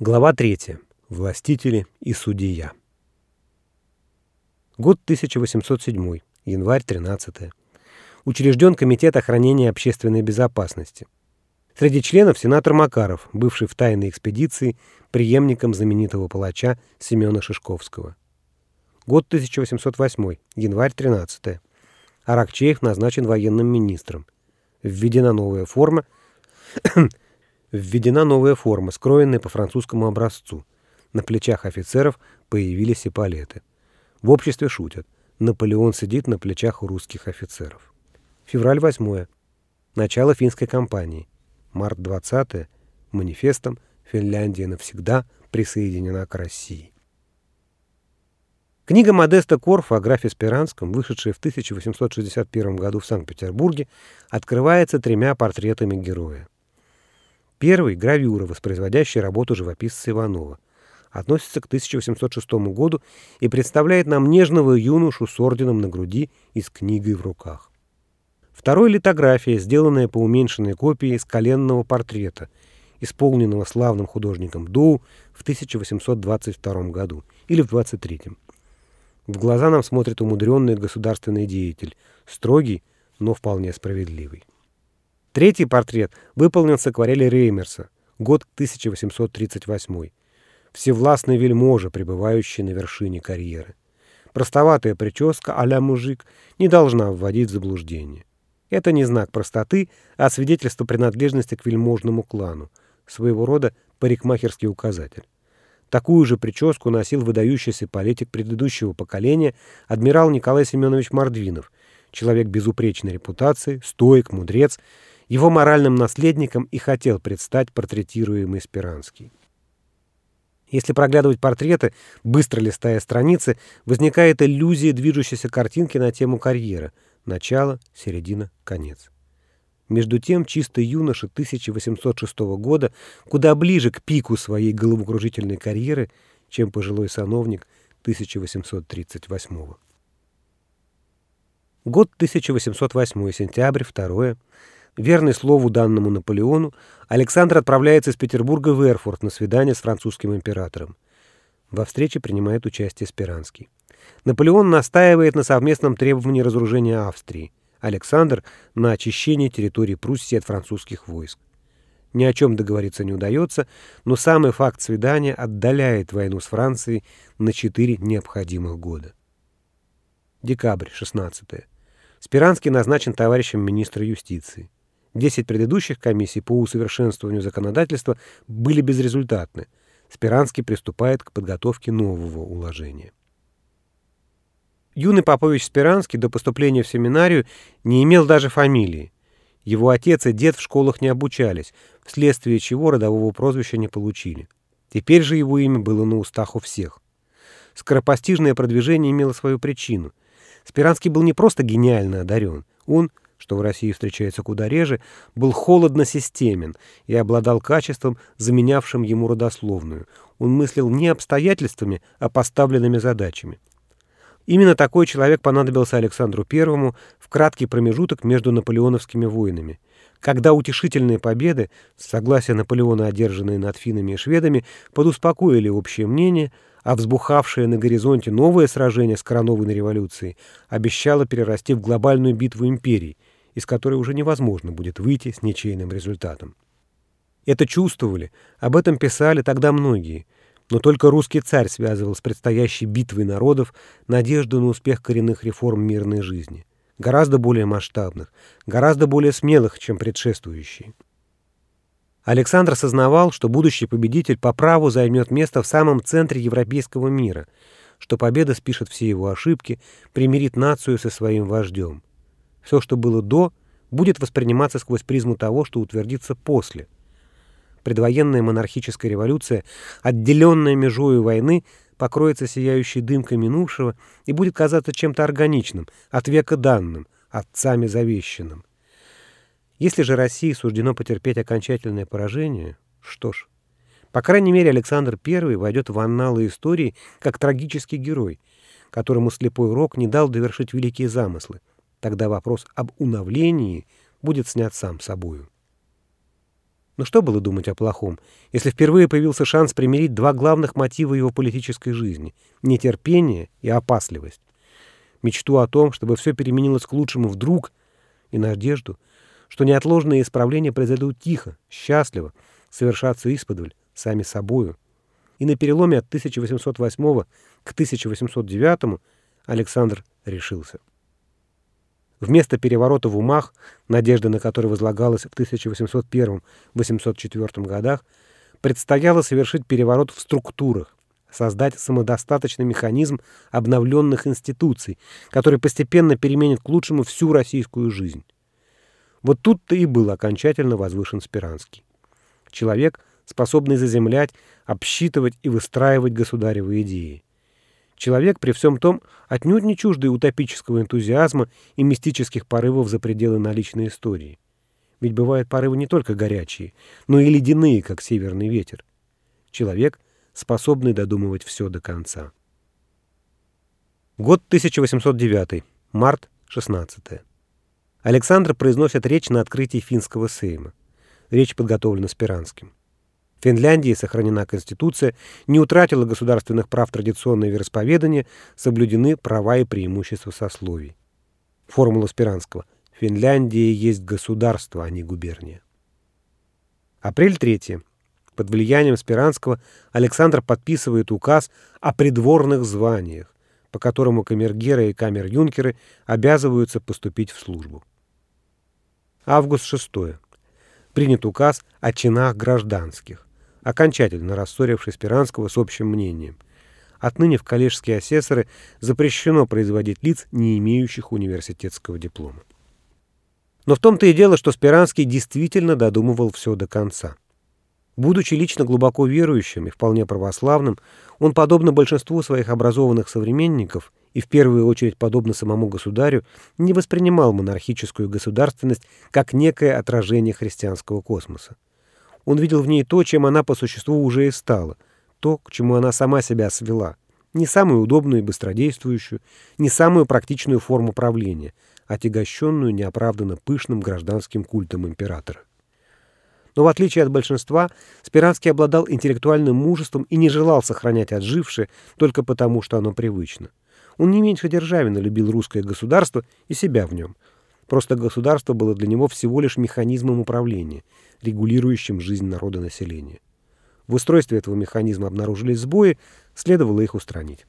Глава 3. Властители и судья. Год 1807. Январь 13. Учрежден Комитет охранения общественной безопасности. Среди членов сенатор Макаров, бывший в тайной экспедиции, преемником знаменитого палача Семена Шишковского. Год 1808. Январь 13. Аракчеев назначен военным министром. Введена новая форма Введена новая форма, скроенная по французскому образцу. На плечах офицеров появились эполеты. В обществе шутят. Наполеон сидит на плечах у русских офицеров. Февраль 8. Начало финской кампании. Март 20. Манифестом «Финляндия навсегда присоединена к России». Книга Модеста Корфа о графе Спиранском, вышедшая в 1861 году в Санкт-Петербурге, открывается тремя портретами героя. Первый — гравюра, воспроизводящая работу живописца Иванова. Относится к 1806 году и представляет нам нежного юношу с орденом на груди и с книгой в руках. Второй — литография, сделанная по уменьшенной копии из коленного портрета, исполненного славным художником Доу в 1822 году или в 23 В глаза нам смотрит умудренный государственный деятель, строгий, но вполне справедливый. Третий портрет выполнен с акварели Реймерса, год 1838. Всевластный вельможа, пребывающий на вершине карьеры. Простоватая прическа а-ля мужик не должна вводить в заблуждение. Это не знак простоты, а свидетельство принадлежности к вельможному клану, своего рода парикмахерский указатель. Такую же прическу носил выдающийся политик предыдущего поколения адмирал Николай Семенович Мордвинов, человек безупречной репутации, стоик, мудрец, его моральным наследником и хотел предстать портретируемый Спиранский. Если проглядывать портреты, быстро листая страницы, возникает иллюзия движущейся картинки на тему карьера. Начало, середина, конец. Между тем, чистый юноша 1806 года куда ближе к пику своей головокружительной карьеры, чем пожилой сановник 1838 Год 1808, сентябрь, 2 Верный слову данному Наполеону, Александр отправляется из Петербурга в Эрфурт на свидание с французским императором. Во встрече принимает участие Спиранский. Наполеон настаивает на совместном требовании разоружения Австрии. Александр — на очищение территории Пруссии от французских войск. Ни о чем договориться не удается, но самый факт свидания отдаляет войну с Францией на четыре необходимых года. Декабрь, 16 -е. Спиранский назначен товарищем министра юстиции. Десять предыдущих комиссий по усовершенствованию законодательства были безрезультатны. Спиранский приступает к подготовке нового уложения. Юный Попович Спиранский до поступления в семинарию не имел даже фамилии. Его отец и дед в школах не обучались, вследствие чего родового прозвища не получили. Теперь же его имя было на устах у всех. Скоропостижное продвижение имело свою причину. Спиранский был не просто гениально одарен, он — что в России встречается куда реже, был холодно системен и обладал качеством, заменявшим ему родословную. Он мыслил не обстоятельствами, а поставленными задачами. Именно такой человек понадобился Александру I в краткий промежуток между наполеоновскими войнами. Когда утешительные победы, согласие Наполеона, одержанные над финнами и шведами, подуспокоили общее мнение, а взбухавшее на горизонте новое сражение с коронованной революцией обещало перерасти в глобальную битву империй – из которой уже невозможно будет выйти с ничейным результатом. Это чувствовали, об этом писали тогда многие, но только русский царь связывал с предстоящей битвой народов надежду на успех коренных реформ мирной жизни, гораздо более масштабных, гораздо более смелых, чем предшествующие. Александр сознавал, что будущий победитель по праву займет место в самом центре европейского мира, что победа спишет все его ошибки, примирит нацию со своим вождем. Все, что было до, будет восприниматься сквозь призму того, что утвердится после. Предвоенная монархическая революция, отделенная межою войны, покроется сияющей дымкой минувшего и будет казаться чем-то органичным, от века данным, отцами завещанным. Если же России суждено потерпеть окончательное поражение, что ж, по крайней мере, Александр I войдет в анналы истории как трагический герой, которому слепой рок не дал довершить великие замыслы, Тогда вопрос об уновлении будет снят сам собою. Но что было думать о плохом, если впервые появился шанс примирить два главных мотива его политической жизни — нетерпение и опасливость? Мечту о том, чтобы все переменилось к лучшему вдруг, и надежду, что неотложные исправления произойдут тихо, счастливо, совершаться исподволь, сами собою. И на переломе от 1808 к 1809 Александр решился. Вместо переворота в умах, надежда на который возлагалась в 1801-1804 годах, предстояло совершить переворот в структурах, создать самодостаточный механизм обновленных институций, который постепенно переменит к лучшему всю российскую жизнь. Вот тут-то и был окончательно возвышен Спиранский. Человек, способный заземлять, обсчитывать и выстраивать государевы идеи. Человек, при всем том, отнюдь не чуждый утопического энтузиазма и мистических порывов за пределы наличной истории. Ведь бывают порывы не только горячие, но и ледяные, как северный ветер. Человек, способный додумывать все до конца. Год 1809. Март 16. Александр произносит речь на открытии финского сейма. Речь подготовлена Спиранским. В Финляндии сохранена Конституция, не утратила государственных прав традиционное вероисповедание, соблюдены права и преимущества сословий. Формула Спиранского. Финляндия есть государство, а не губерния. Апрель 3. Под влиянием Спиранского Александр подписывает указ о придворных званиях, по которому камергеры и камер-юнкеры обязываются поступить в службу. Август 6. Принят указ о чинах гражданских окончательно рассоривший Спиранского с общим мнением. Отныне в коллежские асессоры запрещено производить лиц, не имеющих университетского диплома. Но в том-то и дело, что Спиранский действительно додумывал все до конца. Будучи лично глубоко верующим и вполне православным, он, подобно большинству своих образованных современников, и в первую очередь подобно самому государю, не воспринимал монархическую государственность как некое отражение христианского космоса. Он видел в ней то, чем она по существу уже и стала, то, к чему она сама себя свела. Не самую удобную и быстродействующую, не самую практичную форму правления, отягощенную неоправданно пышным гражданским культом императора. Но в отличие от большинства, Спиранский обладал интеллектуальным мужеством и не желал сохранять отжившее только потому, что оно привычно. Он не меньше Державина любил русское государство и себя в нем – Просто государство было для него всего лишь механизмом управления, регулирующим жизнь народа населения. В устройстве этого механизма обнаружились сбои, следовало их устранить.